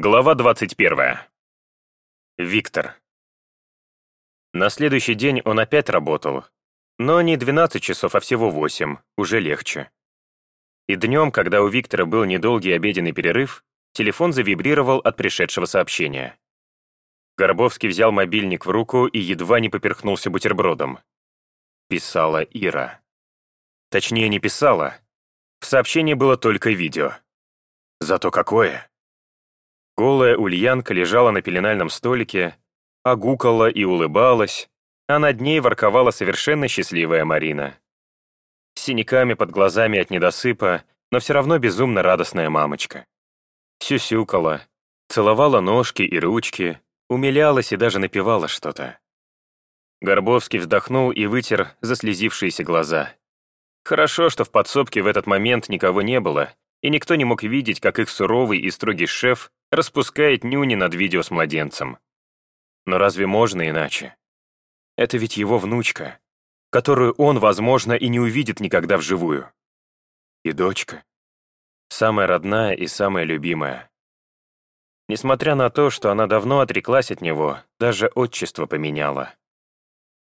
Глава 21. Виктор. На следующий день он опять работал. Но не 12 часов, а всего 8, уже легче. И днем, когда у Виктора был недолгий обеденный перерыв, телефон завибрировал от пришедшего сообщения. Горбовский взял мобильник в руку и едва не поперхнулся бутербродом. Писала Ира. Точнее, не писала. В сообщении было только видео. Зато какое! Голая ульянка лежала на пеленальном столике, огукала и улыбалась, а над ней ворковала совершенно счастливая Марина. С синяками под глазами от недосыпа, но все равно безумно радостная мамочка. Сюсюкала, целовала ножки и ручки, умилялась и даже напевала что-то. Горбовский вздохнул и вытер заслезившиеся глаза. Хорошо, что в подсобке в этот момент никого не было, и никто не мог видеть, как их суровый и строгий шеф распускает нюни над видео с младенцем. Но разве можно иначе? Это ведь его внучка, которую он, возможно, и не увидит никогда вживую. И дочка. Самая родная и самая любимая. Несмотря на то, что она давно отреклась от него, даже отчество поменяла.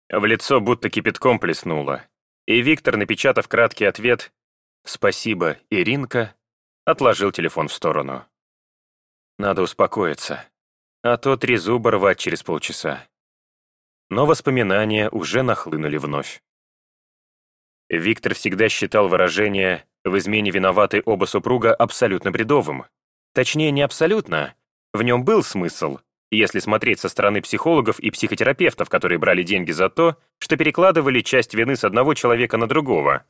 В лицо будто кипятком плеснуло, и Виктор, напечатав краткий ответ «Спасибо, Иринка», отложил телефон в сторону. Надо успокоиться, а то три зуба рвать через полчаса. Но воспоминания уже нахлынули вновь. Виктор всегда считал выражение «в измене виноваты оба супруга» абсолютно бредовым. Точнее, не абсолютно. В нем был смысл, если смотреть со стороны психологов и психотерапевтов, которые брали деньги за то, что перекладывали часть вины с одного человека на другого.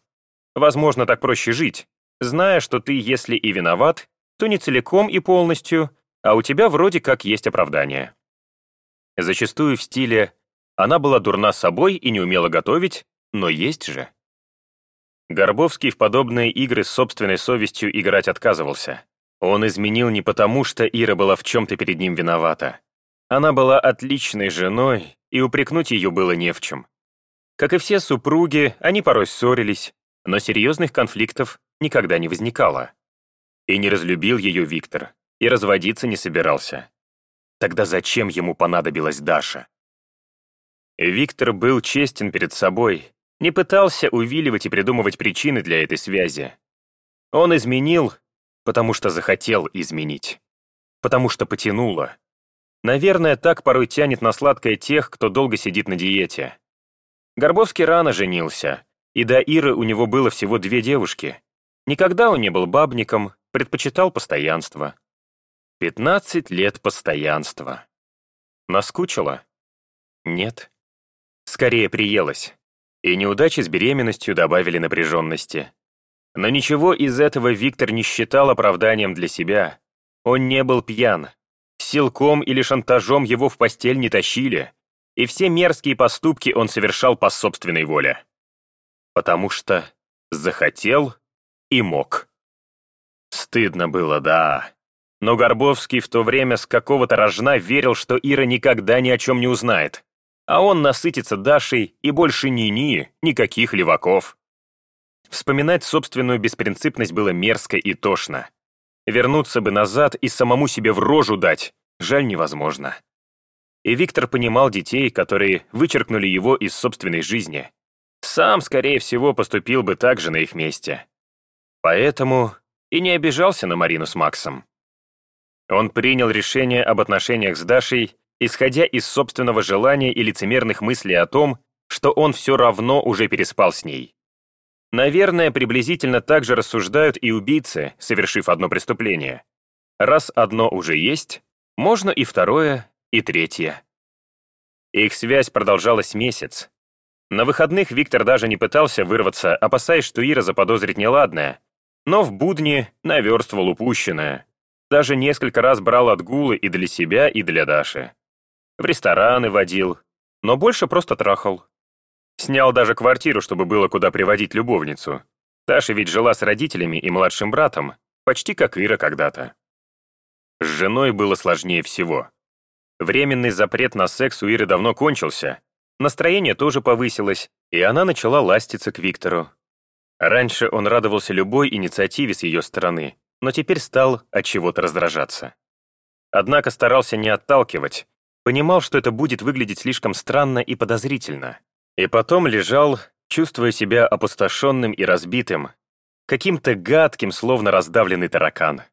Возможно, так проще жить, зная, что ты, если и виноват, то не целиком и полностью, а у тебя вроде как есть оправдание. Зачастую в стиле «она была дурна собой и не умела готовить, но есть же». Горбовский в подобные игры с собственной совестью играть отказывался. Он изменил не потому, что Ира была в чем-то перед ним виновата. Она была отличной женой, и упрекнуть ее было не в чем. Как и все супруги, они порой ссорились, но серьезных конфликтов никогда не возникало. И не разлюбил ее Виктор, и разводиться не собирался. Тогда зачем ему понадобилась Даша? Виктор был честен перед собой, не пытался увиливать и придумывать причины для этой связи. Он изменил, потому что захотел изменить. Потому что потянуло. Наверное, так порой тянет на сладкое тех, кто долго сидит на диете. Горбовский рано женился, и до Иры у него было всего две девушки. Никогда он не был бабником, предпочитал постоянство. Пятнадцать лет постоянства. Наскучило? Нет. Скорее приелось. И неудачи с беременностью добавили напряженности. Но ничего из этого Виктор не считал оправданием для себя. Он не был пьян. Силком или шантажом его в постель не тащили. И все мерзкие поступки он совершал по собственной воле. Потому что захотел и мог. Стыдно было, да. Но Горбовский в то время с какого-то рожна верил, что Ира никогда ни о чем не узнает. А он насытится Дашей и больше ни-ни, никаких леваков. Вспоминать собственную беспринципность было мерзко и тошно. Вернуться бы назад и самому себе в рожу дать, жаль невозможно. И Виктор понимал детей, которые вычеркнули его из собственной жизни. Сам, скорее всего, поступил бы так же на их месте. Поэтому и не обижался на Марину с Максом. Он принял решение об отношениях с Дашей, исходя из собственного желания и лицемерных мыслей о том, что он все равно уже переспал с ней. Наверное, приблизительно так же рассуждают и убийцы, совершив одно преступление. Раз одно уже есть, можно и второе, и третье. Их связь продолжалась месяц. На выходных Виктор даже не пытался вырваться, опасаясь, что Ира заподозрит неладное, но в будни наверстывал упущенное. Даже несколько раз брал отгулы и для себя, и для Даши. В рестораны водил, но больше просто трахал. Снял даже квартиру, чтобы было куда приводить любовницу. Даша ведь жила с родителями и младшим братом, почти как Ира когда-то. С женой было сложнее всего. Временный запрет на секс у Иры давно кончился, настроение тоже повысилось, и она начала ластиться к Виктору. Раньше он радовался любой инициативе с ее стороны, но теперь стал от чего-то раздражаться. Однако старался не отталкивать, понимал, что это будет выглядеть слишком странно и подозрительно. И потом лежал, чувствуя себя опустошенным и разбитым, каким-то гадким, словно раздавленный таракан.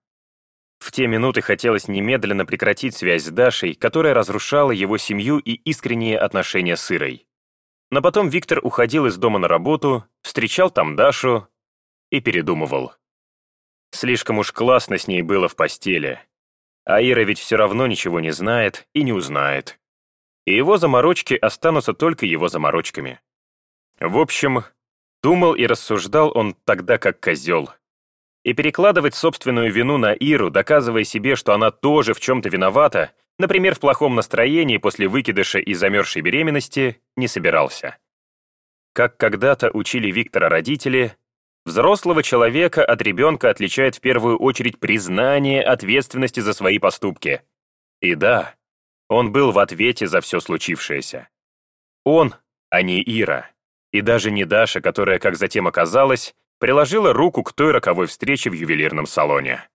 В те минуты хотелось немедленно прекратить связь с Дашей, которая разрушала его семью и искренние отношения с Ирой. Но потом Виктор уходил из дома на работу, встречал там Дашу и передумывал. Слишком уж классно с ней было в постели. А Ира ведь все равно ничего не знает и не узнает. И его заморочки останутся только его заморочками. В общем, думал и рассуждал он тогда как козел. И перекладывать собственную вину на Иру, доказывая себе, что она тоже в чем-то виновата, например, в плохом настроении после выкидыша и замерзшей беременности, не собирался. Как когда-то учили Виктора родители, взрослого человека от ребенка отличает в первую очередь признание ответственности за свои поступки. И да, он был в ответе за все случившееся. Он, а не Ира. И даже не Даша, которая, как затем оказалось, приложила руку к той роковой встрече в ювелирном салоне.